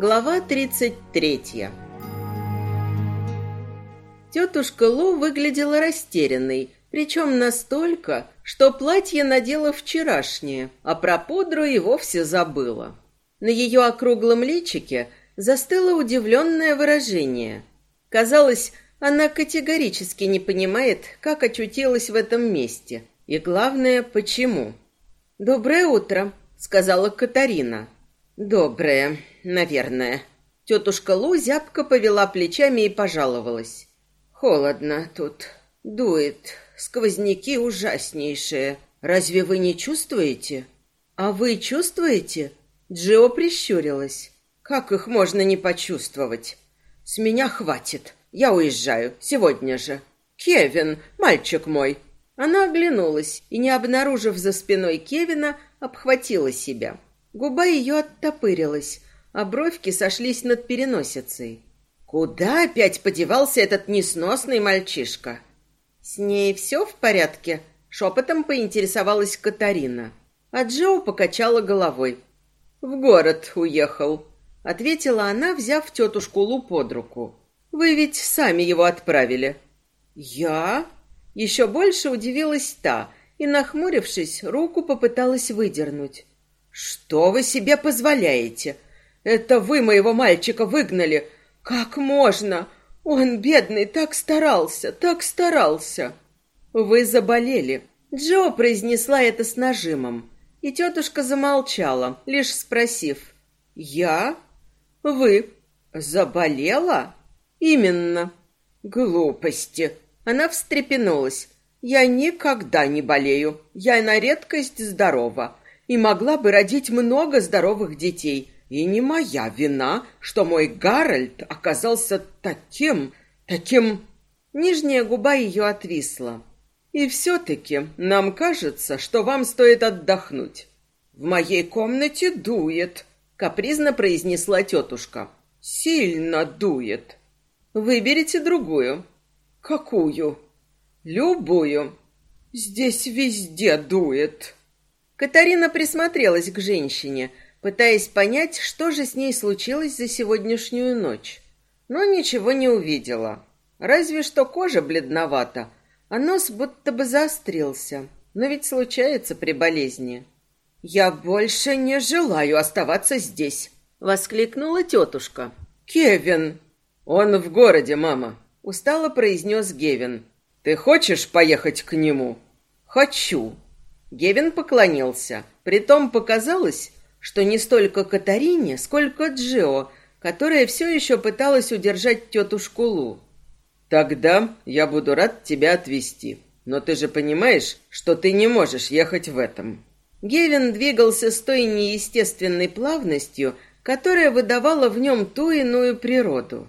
Глава 33 Тетушка Лу выглядела растерянной, причем настолько, что платье надела вчерашнее, а про пудру и вовсе забыла. На ее округлом личике застыло удивленное выражение. Казалось, она категорически не понимает, как очутилась в этом месте, и главное, почему. «Доброе утро», — сказала Катарина. «Доброе, наверное». Тетушка Лу зябко повела плечами и пожаловалась. «Холодно тут. Дует. Сквозняки ужаснейшие. Разве вы не чувствуете?» «А вы чувствуете?» Джио прищурилась. «Как их можно не почувствовать? С меня хватит. Я уезжаю. Сегодня же. Кевин, мальчик мой». Она оглянулась и, не обнаружив за спиной Кевина, обхватила себя. Губа ее оттопырилась, а бровки сошлись над переносицей. Куда опять подевался этот несносный мальчишка? С ней все в порядке? Шепотом поинтересовалась Катарина. А Джо покачала головой. В город уехал, ответила она, взяв тетушку Лу под руку. Вы ведь сами его отправили. Я? Еще больше удивилась та и, нахмурившись, руку попыталась выдернуть. «Что вы себе позволяете? Это вы моего мальчика выгнали! Как можно? Он, бедный, так старался, так старался!» «Вы заболели!» Джо произнесла это с нажимом, и тетушка замолчала, лишь спросив. «Я? Вы заболела?» «Именно». «Глупости!» Она встрепенулась. «Я никогда не болею. Я на редкость здорова и могла бы родить много здоровых детей. И не моя вина, что мой Гарольд оказался таким, таким...» Нижняя губа ее отвисла. «И все-таки нам кажется, что вам стоит отдохнуть. В моей комнате дует», — капризно произнесла тетушка. «Сильно дует. Выберите другую». «Какую?» «Любую. Здесь везде дует». Катарина присмотрелась к женщине, пытаясь понять, что же с ней случилось за сегодняшнюю ночь. Но ничего не увидела. Разве что кожа бледновата, а нос будто бы заострился. Но ведь случается при болезни. «Я больше не желаю оставаться здесь», — воскликнула тетушка. «Кевин!» «Он в городе, мама», — устало произнес Гевин. «Ты хочешь поехать к нему?» «Хочу», Гевин поклонился. Притом показалось, что не столько Катарине, сколько Джио, которая все еще пыталась удержать тетушку Лу. «Тогда я буду рад тебя отвезти. Но ты же понимаешь, что ты не можешь ехать в этом». Гевин двигался с той неестественной плавностью, которая выдавала в нем ту иную природу.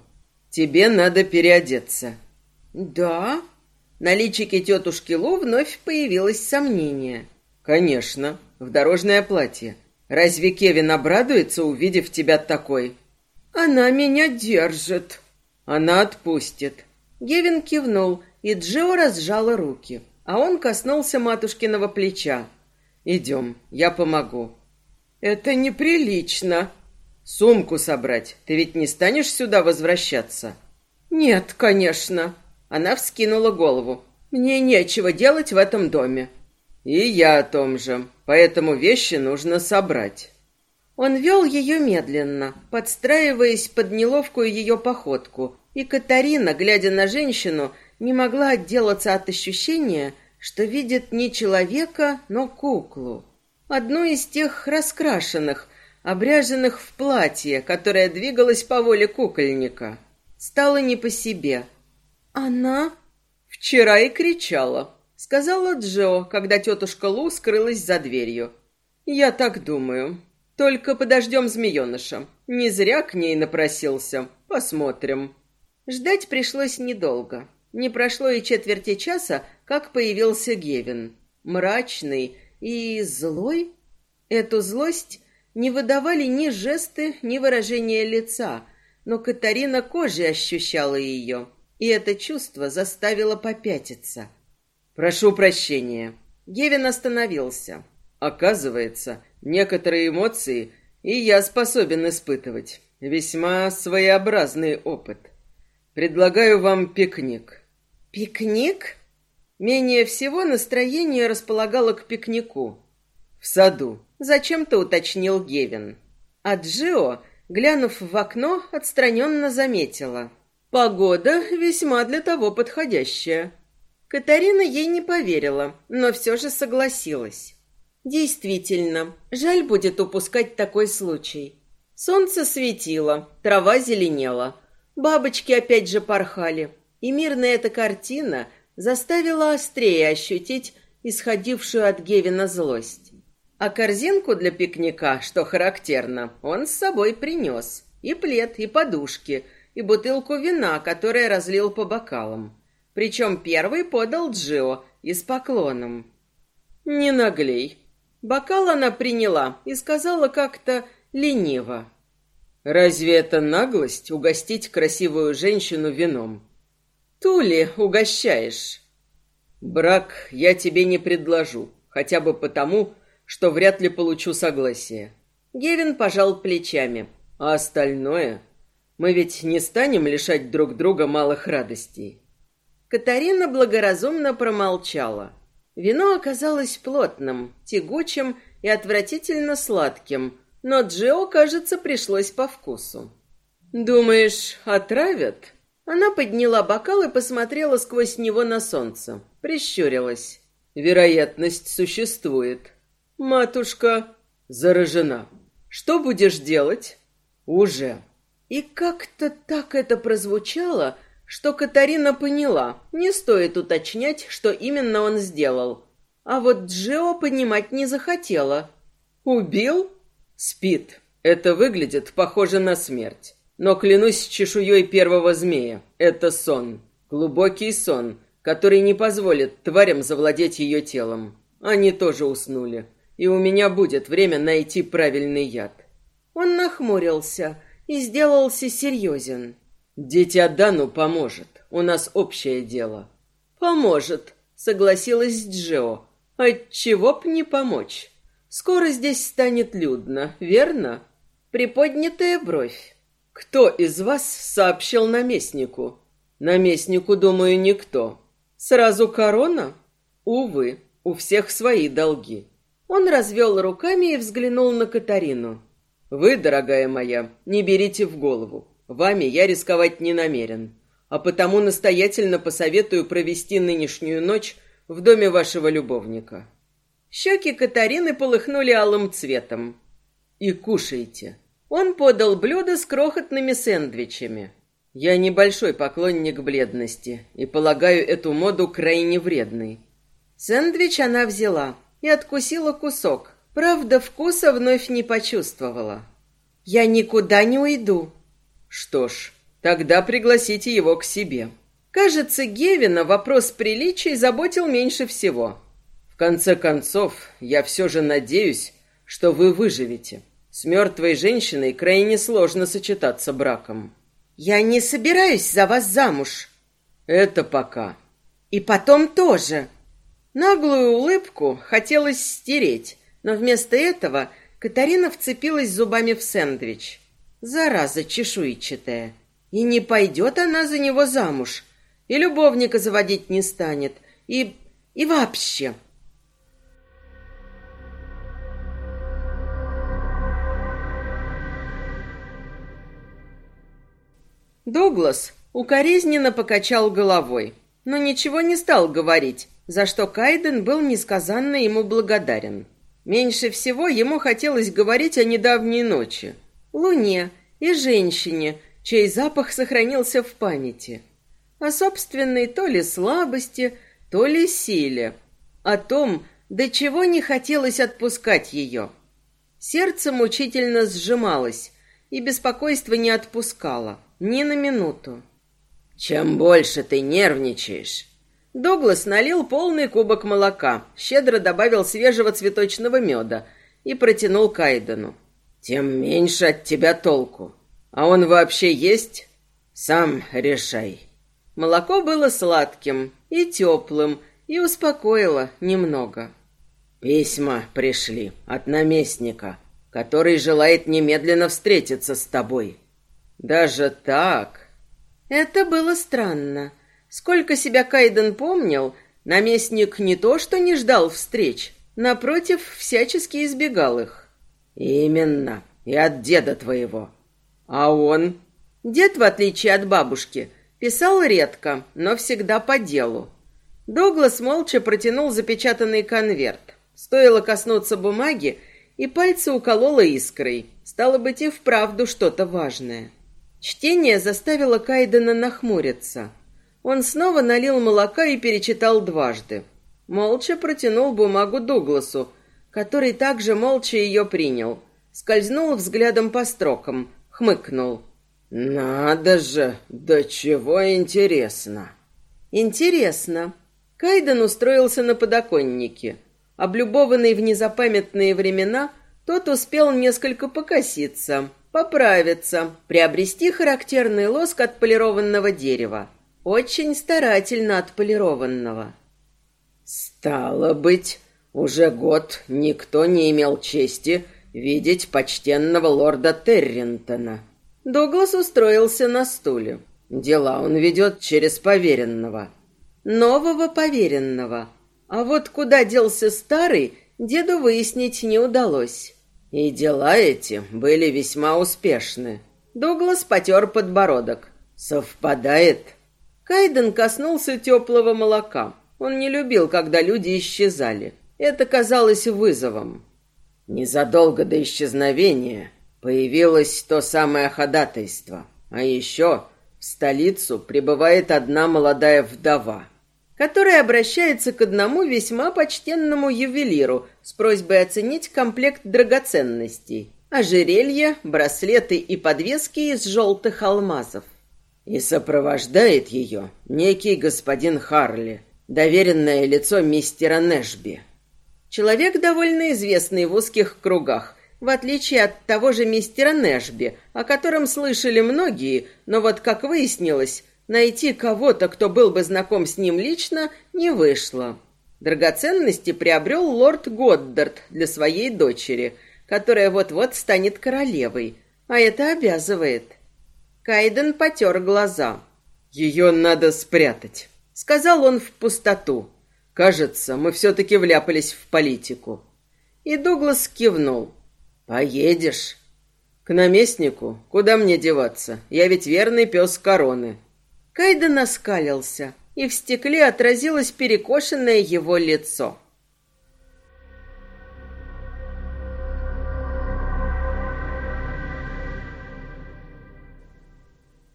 «Тебе надо переодеться». «Да?» На личике тетушки Лу вновь появилось сомнение. «Конечно, в дорожное платье. Разве Кевин обрадуется, увидев тебя такой?» «Она меня держит». «Она отпустит». Гевин кивнул, и Джо разжала руки, а он коснулся матушкиного плеча. «Идем, я помогу». «Это неприлично». «Сумку собрать. Ты ведь не станешь сюда возвращаться?» «Нет, конечно». Она вскинула голову. «Мне нечего делать в этом доме». «И я о том же. Поэтому вещи нужно собрать». Он вел ее медленно, подстраиваясь под неловкую ее походку, и Катарина, глядя на женщину, не могла отделаться от ощущения, что видит не человека, но куклу. Одну из тех раскрашенных, обряженных в платье, которое двигалось по воле кукольника. Стало не по себе – «Она...» «Вчера и кричала», — сказала Джо, когда тетушка Лу скрылась за дверью. «Я так думаю. Только подождем змееныша. Не зря к ней напросился. Посмотрим». Ждать пришлось недолго. Не прошло и четверти часа, как появился Гевин. Мрачный и злой. Эту злость не выдавали ни жесты, ни выражения лица, но Катарина кожей ощущала ее и это чувство заставило попятиться. «Прошу прощения». Гевин остановился. «Оказывается, некоторые эмоции и я способен испытывать. Весьма своеобразный опыт. Предлагаю вам пикник. Пикник? Менее всего настроение располагало к пикнику. В саду. Зачем-то уточнил Гевин. А Джио, глянув в окно, отстраненно заметила. Погода весьма для того подходящая. Катарина ей не поверила, но все же согласилась. Действительно, жаль будет упускать такой случай. Солнце светило, трава зеленела, бабочки опять же порхали, и мирная эта картина заставила острее ощутить исходившую от Гевина злость. А корзинку для пикника, что характерно, он с собой принес. И плед, и подушки, и бутылку вина, которое разлил по бокалам. Причем первый подал Джио и с поклоном. «Не наглей». Бокал она приняла и сказала как-то лениво. «Разве это наглость угостить красивую женщину вином?» «Тули угощаешь». «Брак я тебе не предложу, хотя бы потому, что вряд ли получу согласие». Гевин пожал плечами. «А остальное? Мы ведь не станем лишать друг друга малых радостей». Катарина благоразумно промолчала. Вино оказалось плотным, тягучим и отвратительно сладким, но Джио, кажется, пришлось по вкусу. «Думаешь, отравят?» Она подняла бокал и посмотрела сквозь него на солнце. Прищурилась. «Вероятность существует. Матушка заражена. Что будешь делать?» «Уже». И как-то так это прозвучало, что Катарина поняла, не стоит уточнять, что именно он сделал. А вот Джио понимать не захотела. «Убил?» «Спит. Это выглядит похоже на смерть. Но клянусь чешуей первого змея, это сон. Глубокий сон, который не позволит тварям завладеть ее телом. Они тоже уснули. И у меня будет время найти правильный яд». Он нахмурился и сделался серьезен. Дитя Дану поможет. У нас общее дело. Поможет, согласилась Джо. Отчего б не помочь? Скоро здесь станет людно, верно? Приподнятая бровь. Кто из вас сообщил наместнику? Наместнику, думаю, никто. Сразу корона? Увы, у всех свои долги. Он развел руками и взглянул на Катарину. Вы, дорогая моя, не берите в голову. Вами я рисковать не намерен, а потому настоятельно посоветую провести нынешнюю ночь в доме вашего любовника. Щеки Катарины полыхнули алым цветом. И кушайте. Он подал блюдо с крохотными сэндвичами. Я небольшой поклонник бледности и полагаю эту моду крайне вредной. Сэндвич она взяла и откусила кусок. Правда, вкуса вновь не почувствовала. «Я никуда не уйду», что ж, тогда пригласите его к себе. Кажется, Гевина вопрос приличий заботил меньше всего. В конце концов, я все же надеюсь, что вы выживете. С мертвой женщиной крайне сложно сочетаться браком. Я не собираюсь за вас замуж. Это пока. И потом тоже. Наглую улыбку хотелось стереть, но вместо этого Катарина вцепилась зубами в сэндвич. Зараза чешуйчатая. И не пойдет она за него замуж. И любовника заводить не станет. И... и вообще. Дуглас укоризненно покачал головой, но ничего не стал говорить, за что Кайден был несказанно ему благодарен. Меньше всего ему хотелось говорить о недавней ночи — луне и женщине, чей запах сохранился в памяти. О собственной то ли слабости, то ли силе. О том, до чего не хотелось отпускать ее. Сердце мучительно сжималось, и беспокойство не отпускало, ни на минуту. «Чем больше ты нервничаешь...» Доглас налил полный кубок молока, щедро добавил свежего цветочного меда и протянул Кайдену тем меньше от тебя толку. А он вообще есть? Сам решай. Молоко было сладким и теплым, и успокоило немного. Письма пришли от наместника, который желает немедленно встретиться с тобой. Даже так? Это было странно. Сколько себя Кайден помнил, наместник не то что не ждал встреч, напротив, всячески избегал их. Именно, и от деда твоего. А он? Дед, в отличие от бабушки, писал редко, но всегда по делу. Доглас молча протянул запечатанный конверт. Стоило коснуться бумаги, и пальцы укололо искрой. Стало быть, и вправду что-то важное. Чтение заставило Кайдена нахмуриться. Он снова налил молока и перечитал дважды. Молча протянул бумагу Дугласу, который также молча ее принял. Скользнул взглядом по строкам, хмыкнул. «Надо же! Да чего интересно!» «Интересно!» Кайден устроился на подоконнике. Облюбованный в незапамятные времена, тот успел несколько покоситься, поправиться, приобрести характерный лоск отполированного дерева. Очень старательно отполированного. «Стало быть, уже год никто не имел чести видеть почтенного лорда Терринтона». Дуглас устроился на стуле. Дела он ведет через поверенного нового поверенного. А вот куда делся старый, деду выяснить не удалось. И дела эти были весьма успешны. Дуглас потер подбородок. Совпадает? Кайден коснулся теплого молока. Он не любил, когда люди исчезали. Это казалось вызовом. Незадолго до исчезновения появилось то самое ходатайство. А еще в столицу прибывает одна молодая вдова который обращается к одному весьма почтенному ювелиру с просьбой оценить комплект драгоценностей, ожерелья, браслеты и подвески из желтых алмазов. И сопровождает ее некий господин Харли, доверенное лицо мистера Нэшби. Человек довольно известный в узких кругах, в отличие от того же мистера Нэшби, о котором слышали многие, но вот, как выяснилось, Найти кого-то, кто был бы знаком с ним лично, не вышло. Драгоценности приобрел лорд Годдард для своей дочери, которая вот-вот станет королевой, а это обязывает. Кайден потер глаза. «Ее надо спрятать», — сказал он в пустоту. «Кажется, мы все-таки вляпались в политику». И Дуглас кивнул. «Поедешь?» «К наместнику? Куда мне деваться? Я ведь верный пес короны». Кайден оскалился, и в стекле отразилось перекошенное его лицо.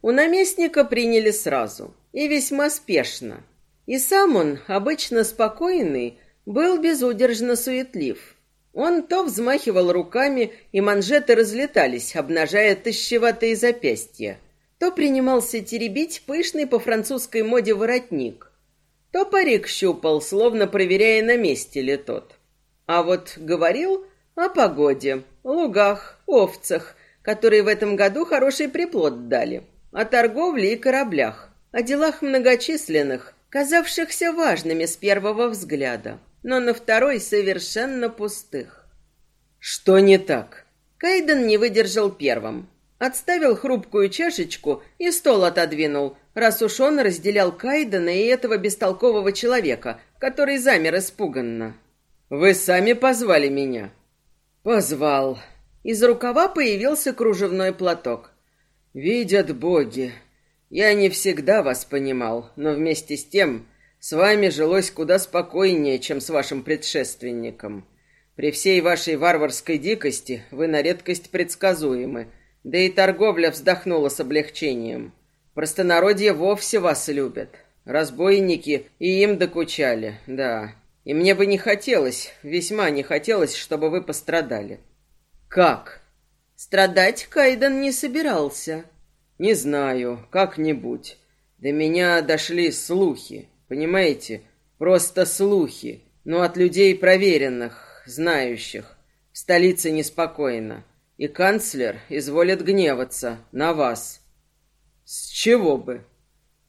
У наместника приняли сразу и весьма спешно. И сам он, обычно спокойный, был безудержно суетлив. Он то взмахивал руками, и манжеты разлетались, обнажая тощеватые запястья, то принимался теребить пышный по французской моде воротник, то парик щупал, словно проверяя, на месте ли тот. А вот говорил о погоде, лугах, овцах, которые в этом году хороший приплод дали, о торговле и кораблях, о делах многочисленных, казавшихся важными с первого взгляда, но на второй совершенно пустых. Что не так? Кайден не выдержал первым. Отставил хрупкую чашечку и стол отодвинул, раз уж он разделял Кайдена и этого бестолкового человека, который замер испуганно. «Вы сами позвали меня?» «Позвал». Из рукава появился кружевной платок. «Видят боги. Я не всегда вас понимал, но вместе с тем с вами жилось куда спокойнее, чем с вашим предшественником. При всей вашей варварской дикости вы на редкость предсказуемы» Да и торговля вздохнула с облегчением. Простонародье вовсе вас любят. Разбойники и им докучали, да. И мне бы не хотелось, весьма не хотелось, чтобы вы пострадали. Как? Страдать Кайден не собирался. Не знаю, как-нибудь. До меня дошли слухи, понимаете? Просто слухи, но от людей проверенных, знающих. В столице неспокойно. И канцлер изволит гневаться на вас. С чего бы?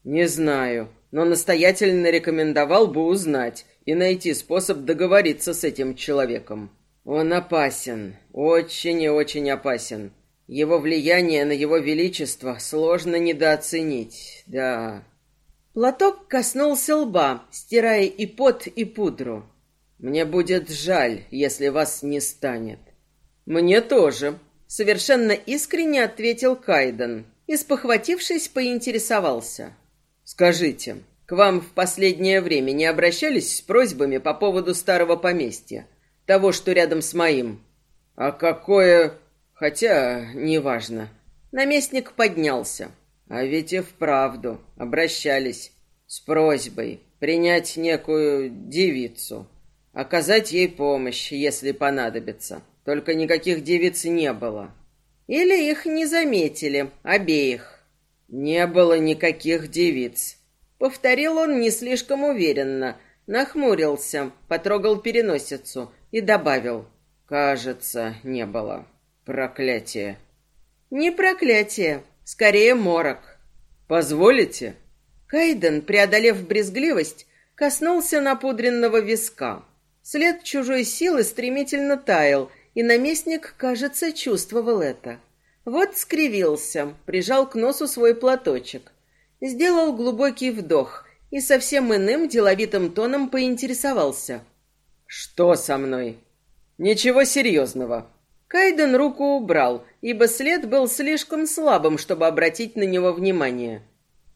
Не знаю, но настоятельно рекомендовал бы узнать и найти способ договориться с этим человеком. Он опасен, очень и очень опасен. Его влияние на его величество сложно недооценить, да. Платок коснулся лба, стирая и пот, и пудру. Мне будет жаль, если вас не станет. Мне тоже, совершенно искренне ответил Кайден и, спохватившись, поинтересовался. Скажите, к вам в последнее время не обращались с просьбами по поводу старого поместья, того, что рядом с моим? А какое... Хотя, неважно. Наместник поднялся. А ведь и вправду обращались с просьбой принять некую девицу, оказать ей помощь, если понадобится. Только никаких девиц не было. Или их не заметили, обеих. Не было никаких девиц. Повторил он не слишком уверенно, нахмурился, потрогал переносицу и добавил. Кажется, не было. Проклятие. Не проклятие, скорее морок. Позволите? Кайден, преодолев брезгливость, коснулся напудренного виска. След чужой силы стремительно таял, и наместник, кажется, чувствовал это. Вот скривился, прижал к носу свой платочек. Сделал глубокий вдох и совсем иным деловитым тоном поинтересовался. «Что со мной?» «Ничего серьезного». Кайден руку убрал, ибо след был слишком слабым, чтобы обратить на него внимание.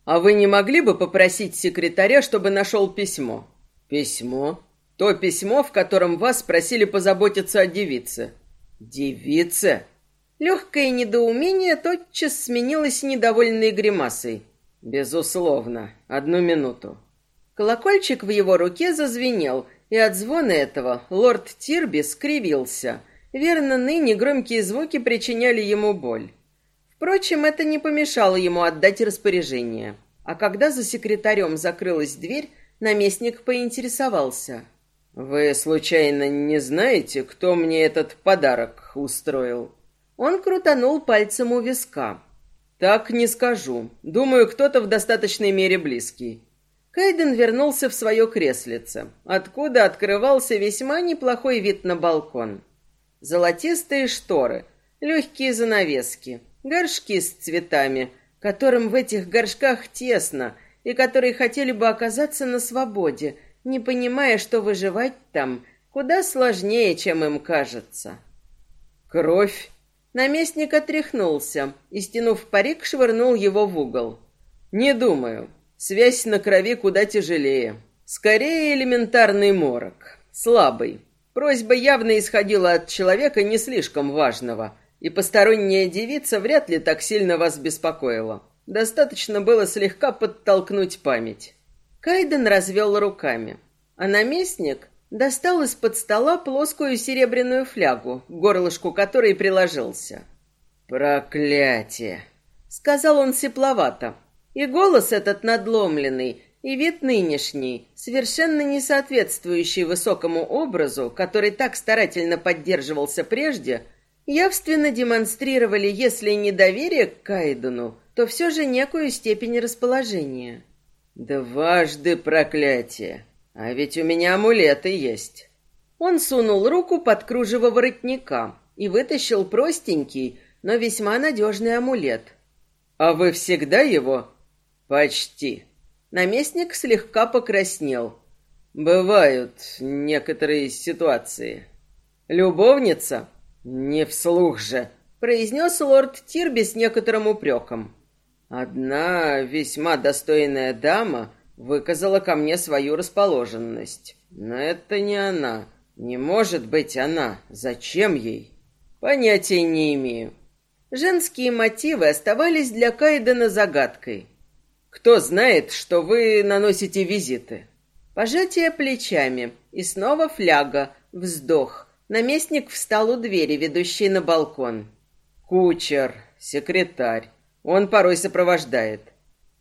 «А вы не могли бы попросить секретаря, чтобы нашел письмо?» «Письмо?» То письмо, в котором вас просили позаботиться о девице. Девице? Легкое недоумение тотчас сменилось недовольной гримасой. Безусловно. Одну минуту. Колокольчик в его руке зазвенел, и от звона этого лорд Тирби скривился. Верно, ныне громкие звуки причиняли ему боль. Впрочем, это не помешало ему отдать распоряжение. А когда за секретарем закрылась дверь, наместник поинтересовался — «Вы, случайно, не знаете, кто мне этот подарок устроил?» Он крутанул пальцем у виска. «Так не скажу. Думаю, кто-то в достаточной мере близкий». Кайден вернулся в свое креслице, откуда открывался весьма неплохой вид на балкон. Золотистые шторы, легкие занавески, горшки с цветами, которым в этих горшках тесно и которые хотели бы оказаться на свободе – не понимая, что выживать там куда сложнее, чем им кажется. Кровь. Наместник отряхнулся и, стянув парик, швырнул его в угол. Не думаю. Связь на крови куда тяжелее. Скорее элементарный морок. Слабый. Просьба явно исходила от человека не слишком важного, и посторонняя девица вряд ли так сильно вас беспокоила. Достаточно было слегка подтолкнуть память. Кайден развел руками, а наместник достал из-под стола плоскую серебряную флягу, горлышку которой приложился. «Проклятие!» — сказал он сепловато. И голос этот надломленный, и вид нынешний, совершенно не соответствующий высокому образу, который так старательно поддерживался прежде, явственно демонстрировали, если не доверие к Кайдену, то все же некую степень расположения. Дважды проклятие. А ведь у меня амулеты есть. Он сунул руку под кружево воротника и вытащил простенький, но весьма надежный амулет. А вы всегда его? Почти. Наместник слегка покраснел. Бывают некоторые ситуации. Любовница? Не вслух же, произнес лорд Тирби с некоторым упреком. Одна весьма достойная дама выказала ко мне свою расположенность. Но это не она. Не может быть она. Зачем ей? Понятия не имею. Женские мотивы оставались для Кайдена загадкой. Кто знает, что вы наносите визиты? Пожатие плечами и снова фляга, вздох. Наместник встал у двери, ведущей на балкон. Кучер, секретарь, он порой сопровождает.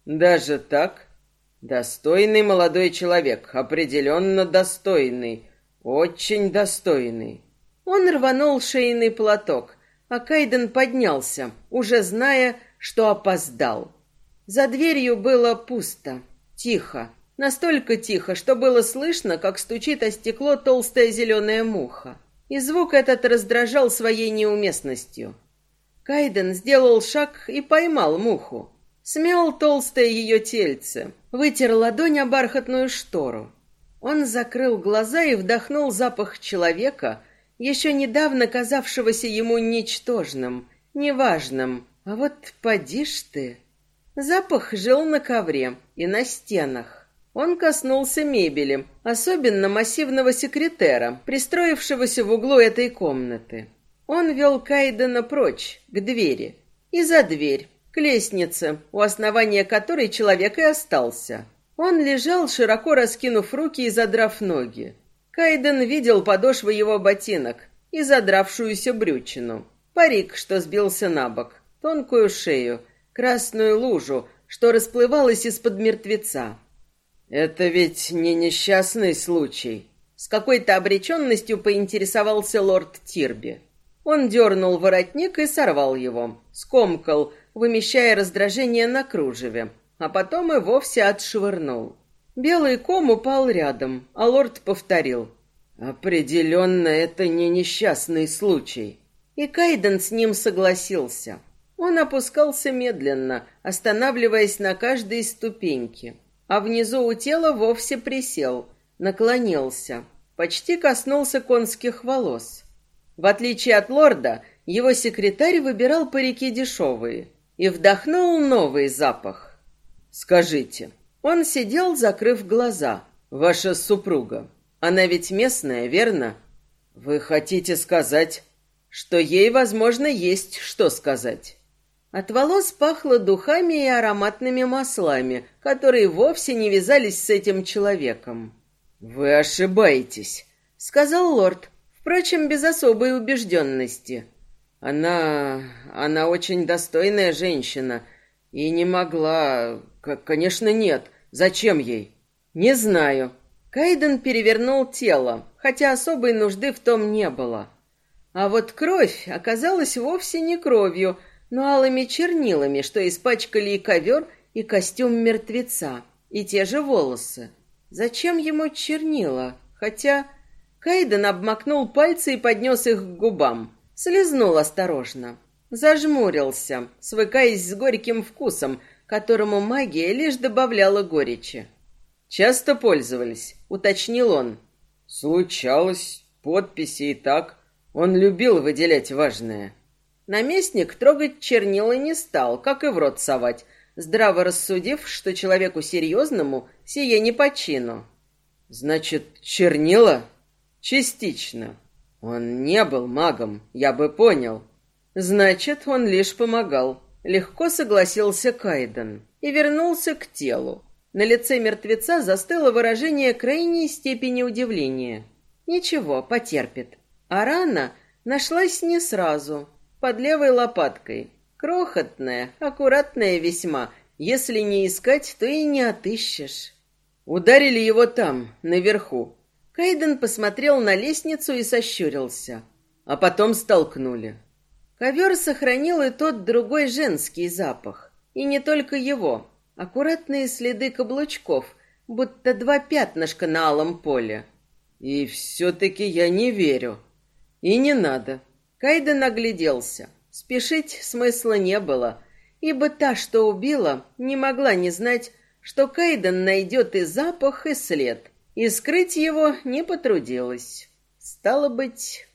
Даже так? Достойный молодой человек, определенно достойный, очень достойный. Он рванул шейный платок, а Кайден поднялся, уже зная, что опоздал. За дверью было пусто, тихо, настолько тихо, что было слышно, как стучит о стекло толстая зеленая муха. И звук этот раздражал своей неуместностью. Кайден сделал шаг и поймал муху. Смял толстое ее тельце, вытер ладонь о бархатную штору. Он закрыл глаза и вдохнул запах человека, еще недавно казавшегося ему ничтожным, неважным. А вот поди ж ты. Запах жил на ковре и на стенах. Он коснулся мебели, особенно массивного секретера, пристроившегося в углу этой комнаты. Он вел Кайдена прочь, к двери, и за дверь, к лестнице, у основания которой человек и остался. Он лежал, широко раскинув руки и задрав ноги. Кайден видел подошвы его ботинок и задравшуюся брючину, парик, что сбился на бок, тонкую шею, красную лужу, что расплывалась из-под мертвеца. «Это ведь не несчастный случай», — с какой-то обреченностью поинтересовался лорд Тирби. Он дернул воротник и сорвал его, скомкал, вымещая раздражение на кружеве, а потом и вовсе отшвырнул. Белый ком упал рядом, а лорд повторил. «Определенно, это не несчастный случай». И Кайден с ним согласился. Он опускался медленно, останавливаясь на каждой ступеньке, а внизу у тела вовсе присел, наклонился, почти коснулся конских волос. В отличие от лорда, его секретарь выбирал парики дешевые и вдохнул новый запах. Скажите, он сидел, закрыв глаза. Ваша супруга, она ведь местная, верно? Вы хотите сказать, что ей, возможно, есть что сказать? От волос пахло духами и ароматными маслами, которые вовсе не вязались с этим человеком. «Вы ошибаетесь», — сказал лорд, впрочем, без особой убежденности. «Она... она очень достойная женщина и не могла... «Конечно нет. Зачем ей?» «Не знаю». Кайден перевернул тело, хотя особой нужды в том не было. А вот кровь оказалась вовсе не кровью, но алыми чернилами, что испачкали и ковер, и костюм мертвеца, и те же волосы. Зачем ему чернила? Хотя Кайден обмакнул пальцы и поднес их к губам. Слизнул осторожно. Зажмурился, свыкаясь с горьким вкусом, которому магия лишь добавляла горечи. «Часто пользовались?» — уточнил он. «Случалось. Подписи и так. Он любил выделять важное». Наместник трогать чернила не стал, как и в рот совать, здраво рассудив, что человеку серьезному сие не по чину. «Значит, чернила?» «Частично. Он не был магом, я бы понял». «Значит, он лишь помогал». Легко согласился Кайден и вернулся к телу. На лице мертвеца застыло выражение крайней степени удивления. Ничего, потерпит. А рана нашлась не сразу, под левой лопаткой. Крохотная, аккуратная весьма. Если не искать, то и не отыщешь. Ударили его там, наверху. Кайден посмотрел на лестницу и сощурился. А потом столкнули. Ковер сохранил и тот другой женский запах. И не только его. Аккуратные следы каблучков, будто два пятнышка на алом поле. И все-таки я не верю. И не надо. Кайден огляделся. Спешить смысла не было, ибо та, что убила, не могла не знать, что Кайден найдет и запах, и след, и скрыть его не потрудилась. Стало быть,